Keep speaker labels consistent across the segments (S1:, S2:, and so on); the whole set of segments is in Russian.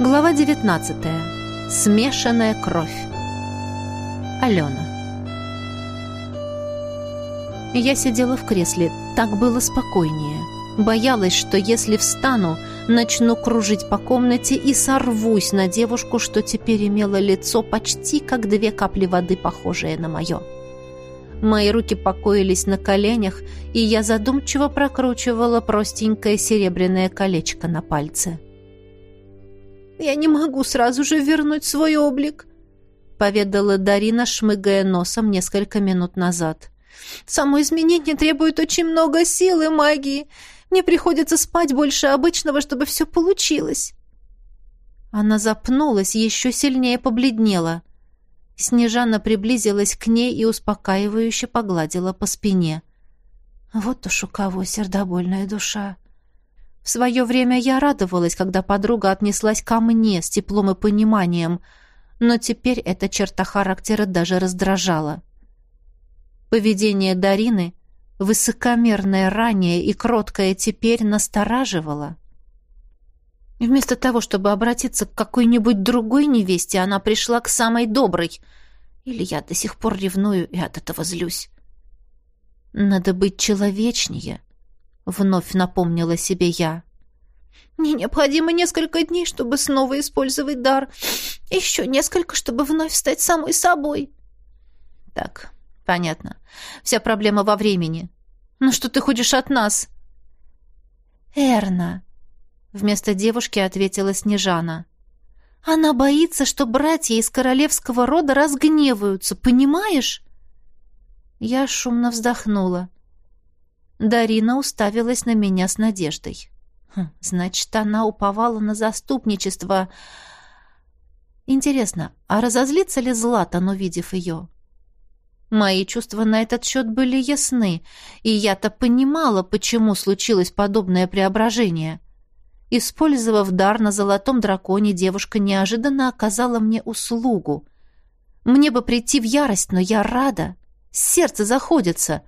S1: Глава 19. Смешанная кровь. Алена. Я сидела в кресле. Так было спокойнее. Боялась, что если встану, начну кружить по комнате и сорвусь на девушку, что теперь имело лицо почти как две капли воды, похожее на мое. Мои руки покоились на коленях, и я задумчиво прокручивала простенькое серебряное колечко на пальце. — я не могу сразу же вернуть свой облик», — поведала Дарина, шмыгая носом несколько минут назад. «Само изменение требует очень много сил и магии. Мне приходится спать больше обычного, чтобы все получилось». Она запнулась, еще сильнее побледнела. Снежана приблизилась к ней и успокаивающе погладила по спине. «Вот уж у кого сердобольная душа!» В свое время я радовалась, когда подруга отнеслась ко мне с теплом и пониманием, но теперь эта черта характера даже раздражала. Поведение Дарины, высокомерное ранее и кроткое теперь, настораживало. Вместо того, чтобы обратиться к какой-нибудь другой невесте, она пришла к самой доброй. Или я до сих пор ревную и от этого злюсь. Надо быть человечнее, — вновь напомнила себе я. «Мне необходимо несколько дней, чтобы снова использовать дар. Еще несколько, чтобы вновь стать самой собой». «Так, понятно. Вся проблема во времени. Ну что ты ходишь от нас?» «Эрна», — вместо девушки ответила Снежана. «Она боится, что братья из королевского рода разгневаются, понимаешь?» Я шумно вздохнула. Дарина уставилась на меня с надеждой. Хм, значит, она уповала на заступничество. Интересно, а разозлится ли Златан, увидев ее? Мои чувства на этот счет были ясны, и я-то понимала, почему случилось подобное преображение. Использовав дар на золотом драконе, девушка неожиданно оказала мне услугу. Мне бы прийти в ярость, но я рада. Сердце заходится.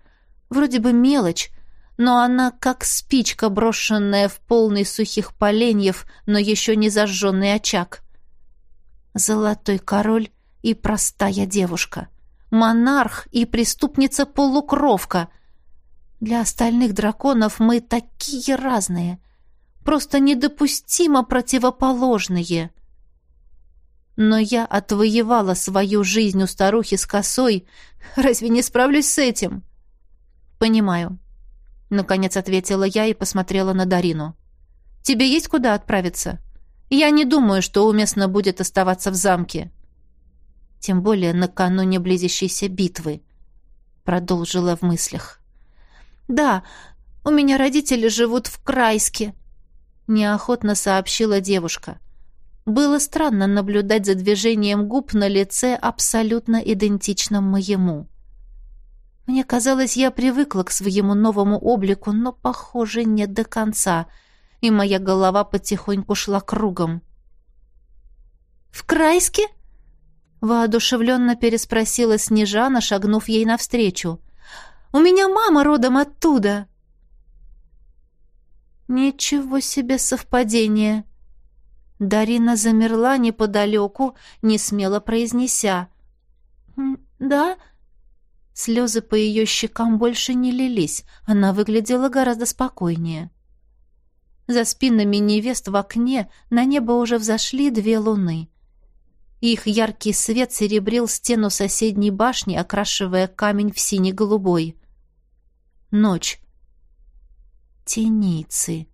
S1: Вроде бы мелочь, но она как спичка, брошенная в полный сухих поленьев, но еще не зажженный очаг. Золотой король и простая девушка. Монарх и преступница-полукровка. Для остальных драконов мы такие разные. Просто недопустимо противоположные. Но я отвоевала свою жизнь у старухи с косой. Разве не справлюсь с этим? Понимаю. Наконец ответила я и посмотрела на Дарину. «Тебе есть куда отправиться? Я не думаю, что уместно будет оставаться в замке». «Тем более накануне близящейся битвы», — продолжила в мыслях. «Да, у меня родители живут в Крайске», — неохотно сообщила девушка. Было странно наблюдать за движением губ на лице, абсолютно идентичном моему. Мне казалось, я привыкла к своему новому облику, но, похоже, не до конца, и моя голова потихоньку шла кругом. «В Крайске?» — воодушевленно переспросила Снежана, шагнув ей навстречу. «У меня мама родом оттуда!» «Ничего себе совпадение!» Дарина замерла неподалеку, не смело произнеся. «Да?» Слезы по ее щекам больше не лились, она выглядела гораздо спокойнее. За спинами невест в окне на небо уже взошли две луны. Их яркий свет серебрил стену соседней башни, окрашивая камень в сине-голубой. Ночь. Теницы.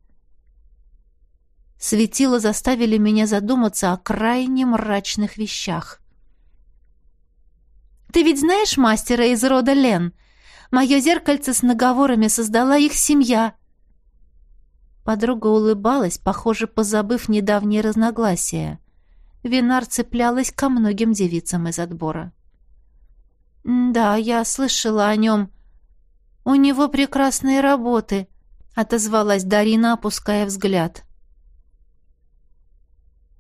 S1: Светила заставили меня задуматься о крайне мрачных вещах. Ты ведь знаешь мастера из рода Лен? Мое зеркальце с наговорами создала их семья». Подруга улыбалась, похоже, позабыв недавние разногласия. Винар цеплялась ко многим девицам из отбора. «Да, я слышала о нем. У него прекрасные работы», — отозвалась Дарина, опуская взгляд.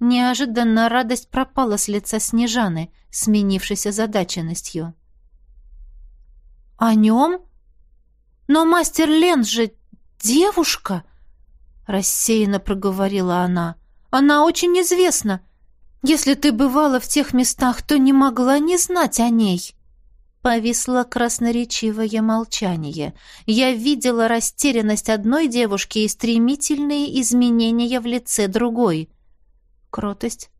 S1: Неожиданно радость пропала с лица Снежаны, сменившись озадаченностью. «О нем? Но мастер Лен же девушка!» Рассеянно проговорила она. Она очень известна. Если ты бывала в тех местах, то не могла не знать о ней». Повисло красноречивое молчание. Я видела растерянность одной девушки и стремительные изменения в лице другой. Кротость,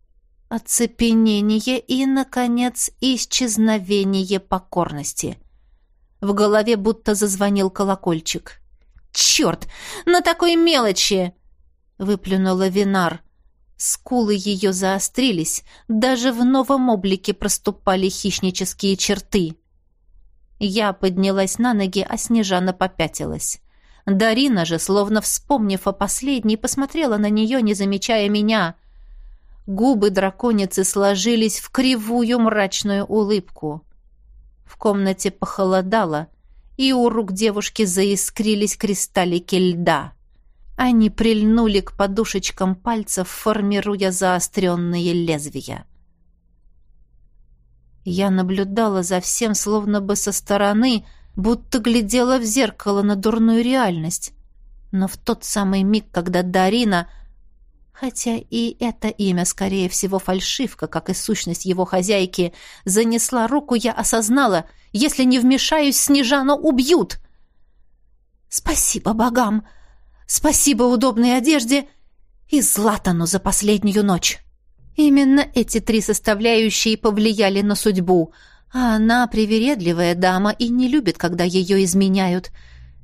S1: оцепенение и, наконец, исчезновение покорности. В голове будто зазвонил колокольчик. «Черт! На такой мелочи!» — выплюнула Винар. Скулы ее заострились, даже в новом облике проступали хищнические черты. Я поднялась на ноги, а Снежана попятилась. Дарина же, словно вспомнив о последней, посмотрела на нее, не замечая меня. Губы драконицы сложились в кривую мрачную улыбку. В комнате похолодало, и у рук девушки заискрились кристаллики льда. Они прильнули к подушечкам пальцев, формируя заостренные лезвия. Я наблюдала за всем словно бы со стороны, будто глядела в зеркало на дурную реальность. Но в тот самый миг, когда Дарина, хотя и это имя, скорее всего, фальшивка, как и сущность его хозяйки, занесла руку, я осознала, если не вмешаюсь, Снежану убьют. Спасибо богам! Спасибо удобной одежде и Златану за последнюю ночь! Именно эти три составляющие повлияли на судьбу, а она привередливая дама и не любит, когда ее изменяют.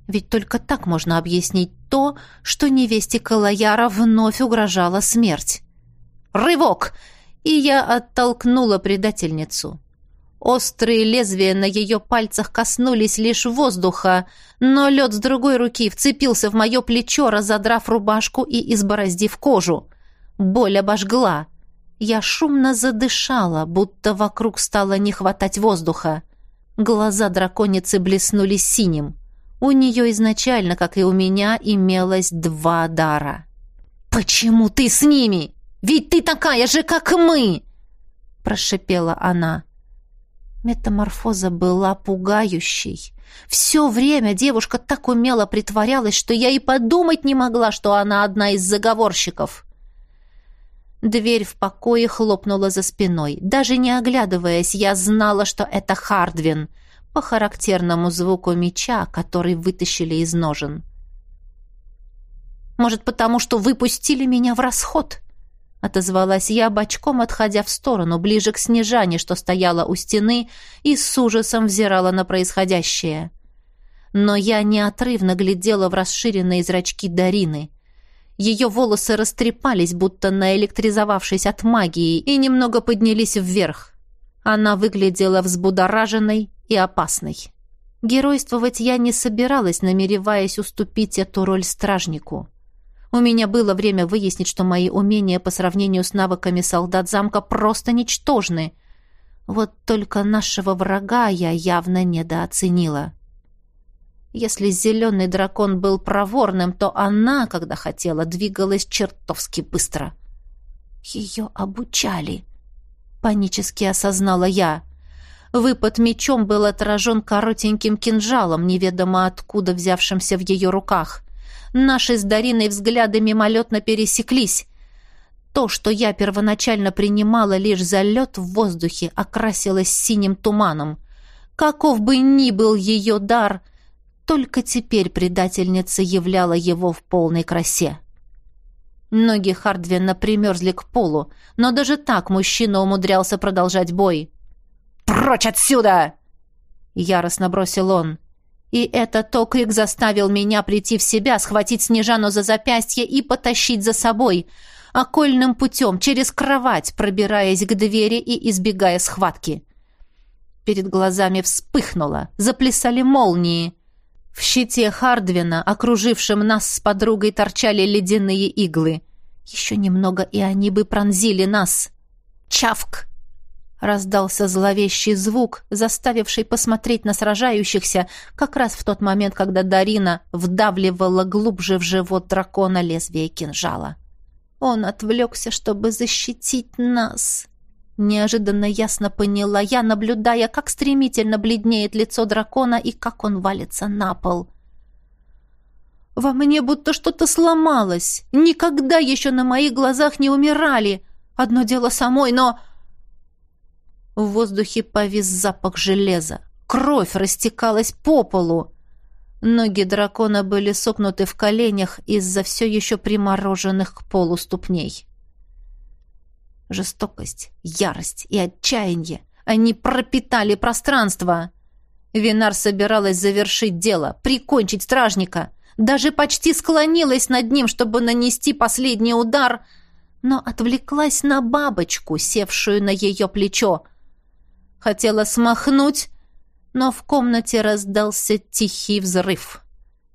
S1: Ведь только так можно объяснить то, что невесте Калаяра вновь угрожала смерть. «Рывок!» И я оттолкнула предательницу. Острые лезвия на ее пальцах коснулись лишь воздуха, но лед с другой руки вцепился в мое плечо, разодрав рубашку и избороздив кожу. Боль обожгла. Я шумно задышала, будто вокруг стало не хватать воздуха. Глаза драконицы блеснули синим. У нее изначально, как и у меня, имелось два дара. «Почему ты с ними? Ведь ты такая же, как мы!» прошипела она. Метаморфоза была пугающей. Все время девушка так умело притворялась, что я и подумать не могла, что она одна из заговорщиков. Дверь в покое хлопнула за спиной. Даже не оглядываясь, я знала, что это Хардвин, по характерному звуку меча, который вытащили из ножен. «Может, потому что выпустили меня в расход?» — отозвалась я, бочком отходя в сторону, ближе к Снежане, что стояла у стены и с ужасом взирала на происходящее. Но я неотрывно глядела в расширенные зрачки Дарины — ее волосы растрепались, будто наэлектризовавшись от магии, и немного поднялись вверх. Она выглядела взбудораженной и опасной. Геройствовать я не собиралась, намереваясь уступить эту роль стражнику. У меня было время выяснить, что мои умения по сравнению с навыками солдат замка просто ничтожны. Вот только нашего врага я явно недооценила. Если зеленый дракон был проворным, то она, когда хотела, двигалась чертовски быстро. Ее обучали. Панически осознала я. Выпад мечом был отражен коротеньким кинжалом, неведомо откуда взявшимся в ее руках. Наши с Дариной взгляды мимолетно пересеклись. То, что я первоначально принимала лишь за лед в воздухе, окрасилось синим туманом. Каков бы ни был ее дар — только теперь предательница являла его в полной красе. Ноги Хардвина примерзли к полу, но даже так мужчина умудрялся продолжать бой. «Прочь отсюда!» Яростно бросил он. И этот окрик заставил меня прийти в себя, схватить Снежану за запястье и потащить за собой, окольным путем, через кровать, пробираясь к двери и избегая схватки. Перед глазами вспыхнуло, заплясали молнии. В щите Хардвина, окружившем нас с подругой, торчали ледяные иглы. Еще немного, и они бы пронзили нас. «Чавк!» Раздался зловещий звук, заставивший посмотреть на сражающихся, как раз в тот момент, когда Дарина вдавливала глубже в живот дракона лезвие кинжала. Он отвлекся, чтобы защитить нас. Неожиданно ясно поняла я, наблюдая, как стремительно бледнеет лицо дракона и как он валится на пол. Во мне будто что-то сломалось. Никогда еще на моих глазах не умирали. Одно дело самой, но... В воздухе повис запах железа. Кровь растекалась по полу. Ноги дракона были согнуты в коленях из-за все еще примороженных к полу ступней. Жестокость, ярость и отчаяние. Они пропитали пространство. Винар собиралась завершить дело, прикончить стражника. Даже почти склонилась над ним, чтобы нанести последний удар, но отвлеклась на бабочку, севшую на ее плечо. Хотела смахнуть, но в комнате раздался тихий взрыв.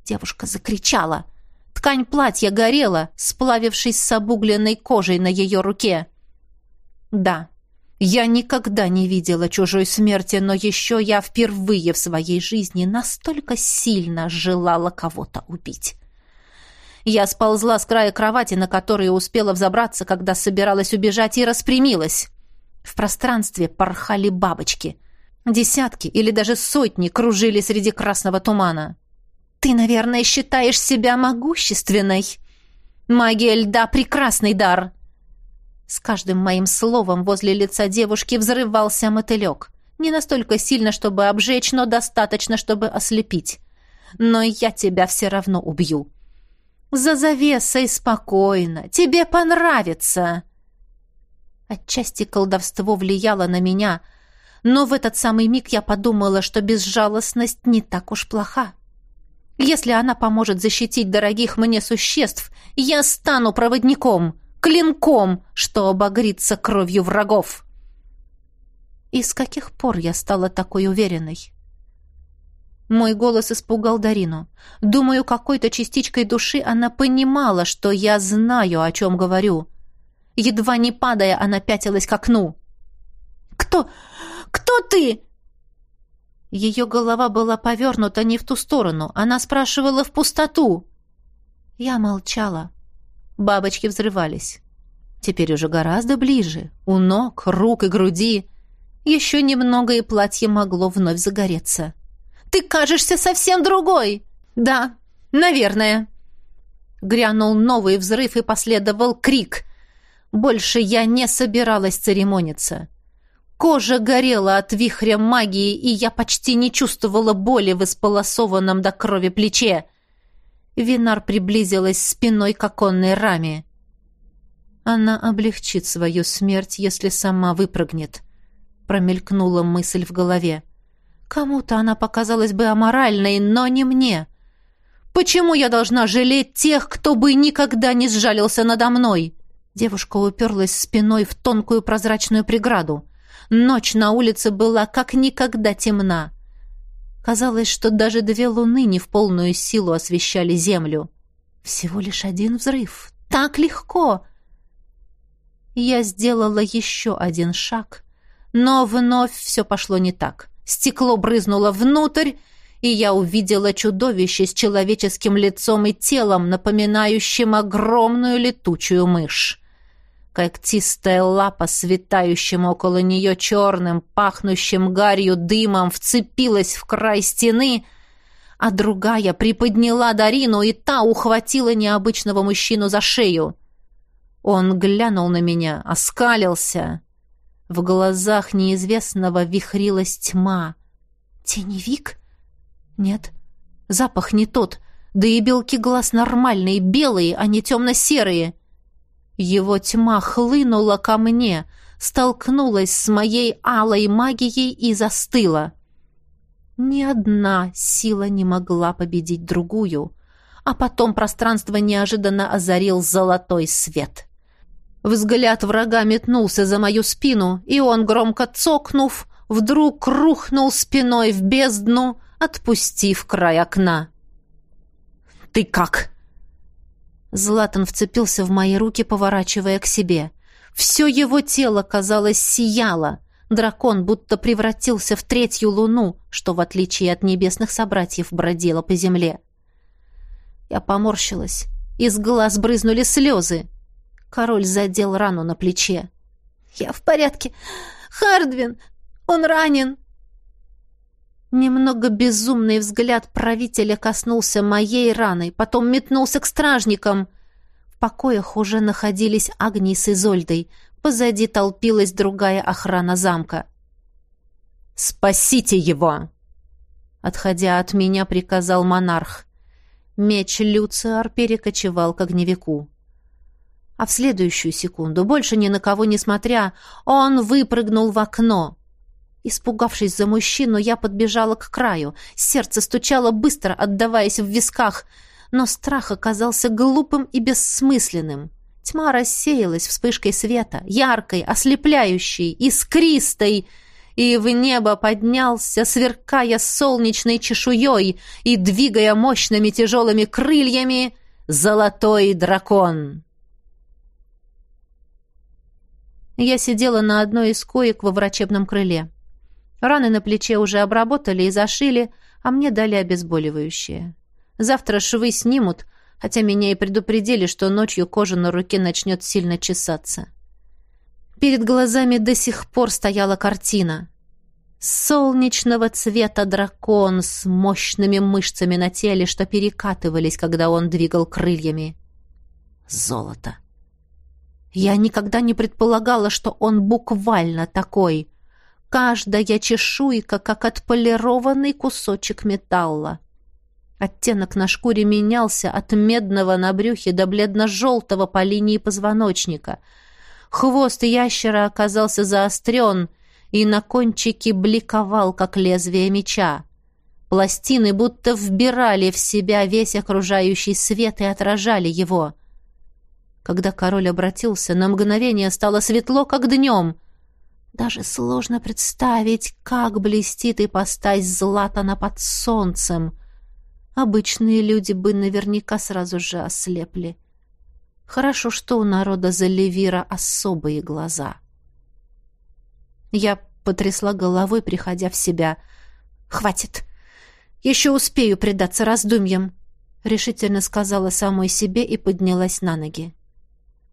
S1: Девушка закричала. Ткань платья горела, сплавившись с обугленной кожей на ее руке. Да, я никогда не видела чужой смерти, но еще я впервые в своей жизни настолько сильно желала кого-то убить. Я сползла с края кровати, на которую успела взобраться, когда собиралась убежать, и распрямилась. В пространстве порхали бабочки — Десятки или даже сотни кружили среди красного тумана. «Ты, наверное, считаешь себя могущественной. Магия льда — прекрасный дар!» С каждым моим словом возле лица девушки взрывался мотылек. Не настолько сильно, чтобы обжечь, но достаточно, чтобы ослепить. Но я тебя все равно убью. За завесой спокойно. Тебе понравится. Отчасти колдовство влияло на меня — но в этот самый миг я подумала, что безжалостность не так уж плоха. Если она поможет защитить дорогих мне существ, я стану проводником, клинком, что обогрится кровью врагов. И с каких пор я стала такой уверенной? Мой голос испугал Дарину. Думаю, какой-то частичкой души она понимала, что я знаю, о чем говорю. Едва не падая, она пятилась к окну. «Кто? Кто ты?» Ее голова была повернута не в ту сторону. Она спрашивала в пустоту. Я молчала. Бабочки взрывались. Теперь уже гораздо ближе. У ног, рук и груди. Еще немного, и платье могло вновь загореться. «Ты кажешься совсем другой!» «Да, наверное». Грянул новый взрыв и последовал крик. Больше я не собиралась церемониться. Кожа горела от вихря магии, и я почти не чувствовала боли в исполосованном до крови плече. Винар приблизилась спиной к оконной раме. Она облегчит свою смерть, если сама выпрыгнет. Промелькнула мысль в голове. Кому-то она показалась бы аморальной, но не мне. Почему я должна жалеть тех, кто бы никогда не сжалился надо мной? Девушка уперлась спиной в тонкую прозрачную преграду. Ночь на улице была как никогда темна. Казалось, что даже две луны не в полную силу освещали землю. Всего лишь один взрыв. Так легко! Я сделала еще один шаг, но вновь все пошло не так. Стекло брызнуло внутрь, и я увидела чудовище с человеческим лицом и телом, напоминающим огромную летучую мышь. Когтистая лапа с витающим около нее черным, пахнущим гарью дымом вцепилась в край стены, а другая приподняла Дарину, и та ухватила необычного мужчину за шею. Он глянул на меня, оскалился. В глазах неизвестного вихрилась тьма. «Теневик? Нет, запах не тот, да и белки глаз нормальные, белые, а не темно-серые». Его тьма хлынула ко мне, столкнулась с моей алой магией и застыла. Ни одна сила не могла победить другую, а потом пространство неожиданно озарил золотой свет. Взгляд врага метнулся за мою спину, и он, громко цокнув, вдруг рухнул спиной в бездну, отпустив край окна. «Ты как?» Златан вцепился в мои руки, поворачивая к себе. Все его тело, казалось, сияло. Дракон будто превратился в третью луну, что, в отличие от небесных собратьев, бродило по земле. Я поморщилась. Из глаз брызнули слезы. Король задел рану на плече. «Я в порядке. Хардвин, он ранен!» Немного безумный взгляд правителя коснулся моей раны, потом метнулся к стражникам. В покоях уже находились Агни с Изольдой. Позади толпилась другая охрана замка. «Спасите его!» Отходя от меня, приказал монарх. Меч Люциар перекочевал к огневику. А в следующую секунду, больше ни на кого не смотря, он выпрыгнул в окно. Испугавшись за мужчину, я подбежала к краю. Сердце стучало быстро, отдаваясь в висках, но страх оказался глупым и бессмысленным. Тьма рассеялась вспышкой света, яркой, ослепляющей, искристой, и в небо поднялся, сверкая солнечной чешуей и двигая мощными тяжелыми крыльями, золотой дракон. Я сидела на одной из коек во врачебном крыле. Раны на плече уже обработали и зашили, а мне дали обезболивающее. Завтра швы снимут, хотя меня и предупредили, что ночью кожа на руке начнет сильно чесаться. Перед глазами до сих пор стояла картина. Солнечного цвета дракон с мощными мышцами на теле, что перекатывались, когда он двигал крыльями. Золото. Я никогда не предполагала, что он буквально такой. Каждая чешуйка, как отполированный кусочек металла. Оттенок на шкуре менялся от медного на брюхе до бледно-желтого по линии позвоночника. Хвост ящера оказался заострен и на кончике бликовал, как лезвие меча. Пластины будто вбирали в себя весь окружающий свет и отражали его. Когда король обратился, на мгновение стало светло, как днем — даже сложно представить, как блестит ипостась Златана под солнцем. Обычные люди бы наверняка сразу же ослепли. Хорошо, что у народа Заливира особые глаза. Я потрясла головой, приходя в себя. «Хватит! Еще успею предаться раздумьям!» — решительно сказала самой себе и поднялась на ноги.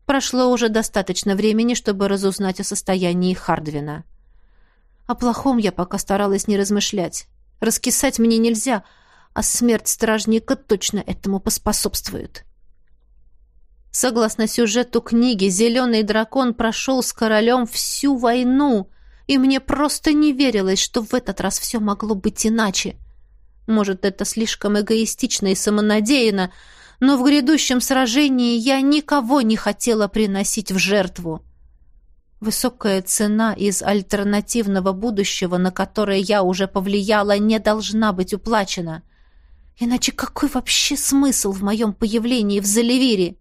S1: Прошло уже достаточно времени, чтобы разузнать о состоянии Хардвина. О плохом я пока старалась не размышлять. Раскисать мне нельзя, а смерть стражника точно этому поспособствует. Согласно сюжету книги, зеленый дракон прошел с королем всю войну, и мне просто не верилось, что в этот раз все могло быть иначе. Может, это слишком эгоистично и самонадеянно, но в грядущем сражении я никого не хотела приносить в жертву. Высокая цена из альтернативного будущего, на которое я уже повлияла, не должна быть уплачена. Иначе какой вообще смысл в моем появлении в Заливире?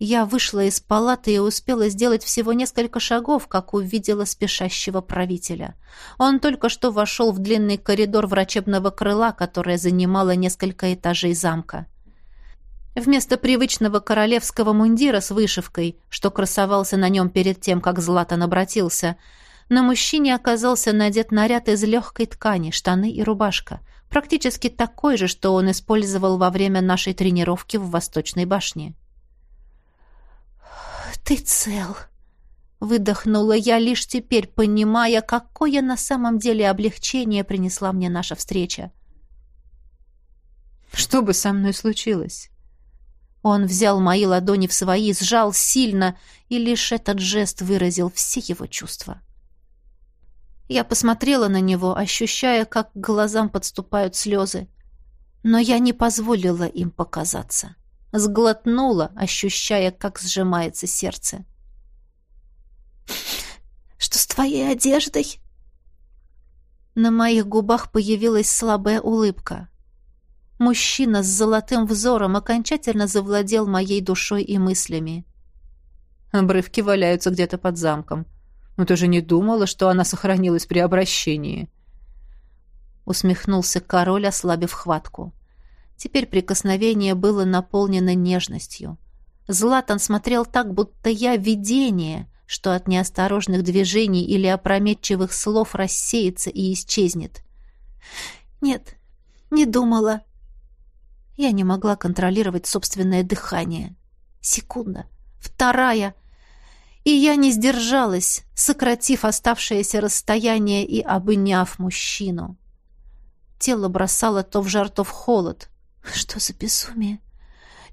S1: Я вышла из палаты и успела сделать всего несколько шагов, как увидела спешащего правителя. Он только что вошел в длинный коридор врачебного крыла, которое занимало несколько этажей замка. Вместо привычного королевского мундира с вышивкой, что красовался на нем перед тем, как Златан обратился, на мужчине оказался надет наряд из легкой ткани, штаны и рубашка, практически такой же, что он использовал во время нашей тренировки в Восточной башне. «Ты цел!» Выдохнула я лишь теперь, понимая, какое на самом деле облегчение принесла мне наша встреча.
S2: «Что бы со мной случилось?»
S1: Он взял мои ладони в свои, сжал сильно, и лишь этот жест выразил все его чувства. Я посмотрела на него, ощущая, как к глазам подступают слезы. Но я не позволила им показаться сглотнула, ощущая, как сжимается сердце. «Что с твоей одеждой?» На моих губах появилась слабая улыбка. Мужчина с золотым взором окончательно завладел моей душой и мыслями.
S2: Обрывки валяются где-то под замком. Но ты же не думала, что она сохранилась при обращении?»
S1: Усмехнулся король, ослабив хватку. Теперь прикосновение было наполнено нежностью. Златан смотрел так, будто я видение, что от неосторожных движений или опрометчивых слов рассеется и исчезнет. «Нет, не думала». Я не могла контролировать собственное дыхание. Секунда, вторая, И я не сдержалась, сократив оставшееся расстояние и обняв мужчину. Тело бросало то в жар, то в холод. Что за безумие?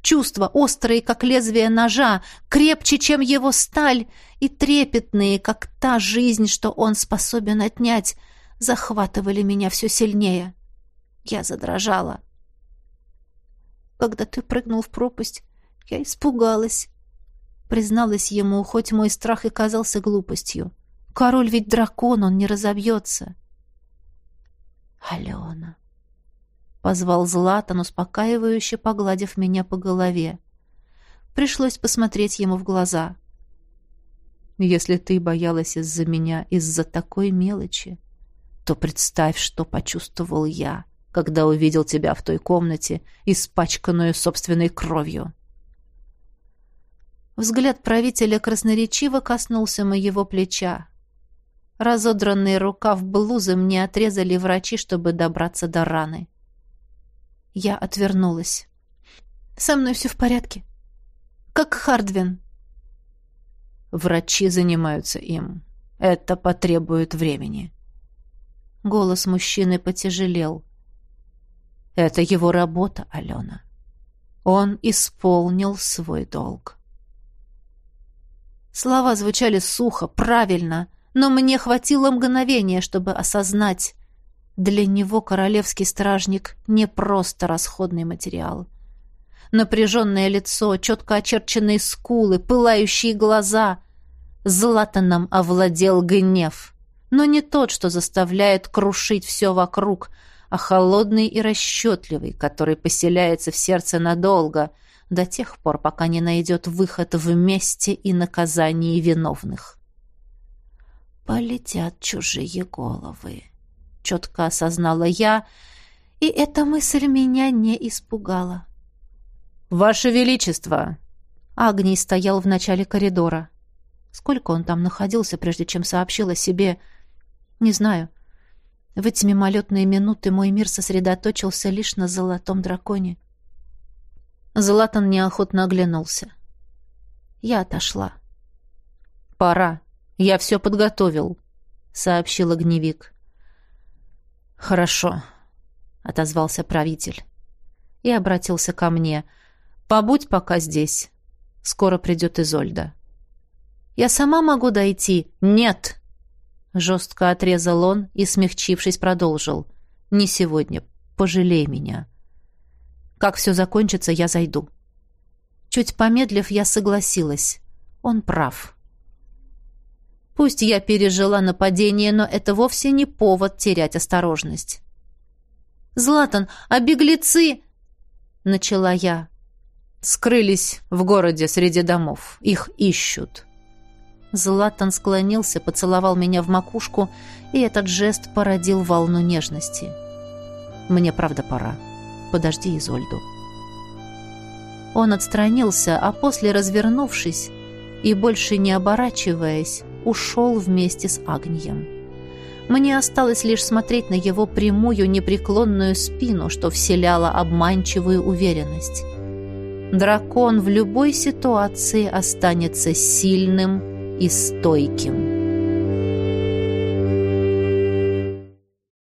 S1: Чувства острые, как лезвие ножа, крепче, чем его сталь, и трепетные, как та жизнь, что он способен отнять, захватывали меня все сильнее. Я задрожала. Когда ты прыгнул в пропасть, я испугалась. Призналась ему, хоть мой страх и казался глупостью. Король ведь дракон, он не разобьется. Алена. Позвал Златан, успокаивающе погладив меня по голове. Пришлось посмотреть ему в глаза. Если ты боялась из-за меня, из-за такой мелочи, то представь, что почувствовал я, когда увидел тебя в той комнате, испачканную собственной кровью. Взгляд правителя красноречиво коснулся моего плеча. Разодранный рукав блузы мне отрезали врачи, чтобы добраться до раны. Я отвернулась. «Со мной все в порядке. Как Хардвин».
S2: «Врачи занимаются им. Это потребует времени».
S1: Голос мужчины потяжелел.
S2: «Это его работа, Алена. Он исполнил свой долг».
S1: Слова звучали сухо, правильно, но мне хватило мгновения, чтобы осознать. Для него королевский стражник не просто расходный материал. Напряженное лицо, четко очерченные скулы, пылающие глаза. Златаном овладел гнев. Но не тот, что заставляет крушить все вокруг, а холодный и расчетливый, который поселяется в сердце надолго, до тех пор, пока не найдет выход в месте и наказании виновных. Полетят чужие головы. Четко осознала я, и эта мысль меня не испугала.
S2: «Ваше Величество!»
S1: Агний стоял в начале коридора. Сколько он там находился, прежде чем сообщил о себе, не знаю. В эти мимолетные минуты мой мир сосредоточился лишь на золотом драконе. Златан неохотно оглянулся. Я отошла.
S2: «Пора. Я все подготовил», — сообщил огневик.
S1: «Хорошо», — отозвался правитель. И обратился ко мне. «Побудь пока здесь. Скоро придет Изольда». «Я сама могу дойти?» «Нет!» Жестко отрезал он и, смягчившись, продолжил. «Не сегодня. Пожалей меня». Как все закончится, я зайду. Чуть помедлив, я согласилась. Он прав. Пусть я пережила нападение, но это вовсе не повод терять осторожность. «Златан, а беглецы...» — начала я.
S2: «Скрылись в городе среди домов. Их ищут».
S1: Златан склонился, поцеловал меня в макушку, и этот жест породил волну нежности. «Мне правда пора». Подожди Изольду». Он отстранился, а после, развернувшись и больше не оборачиваясь, ушел вместе с Агнием. Мне осталось лишь смотреть на его прямую непреклонную спину, что вселяло обманчивую уверенность. Дракон в любой ситуации останется сильным и стойким.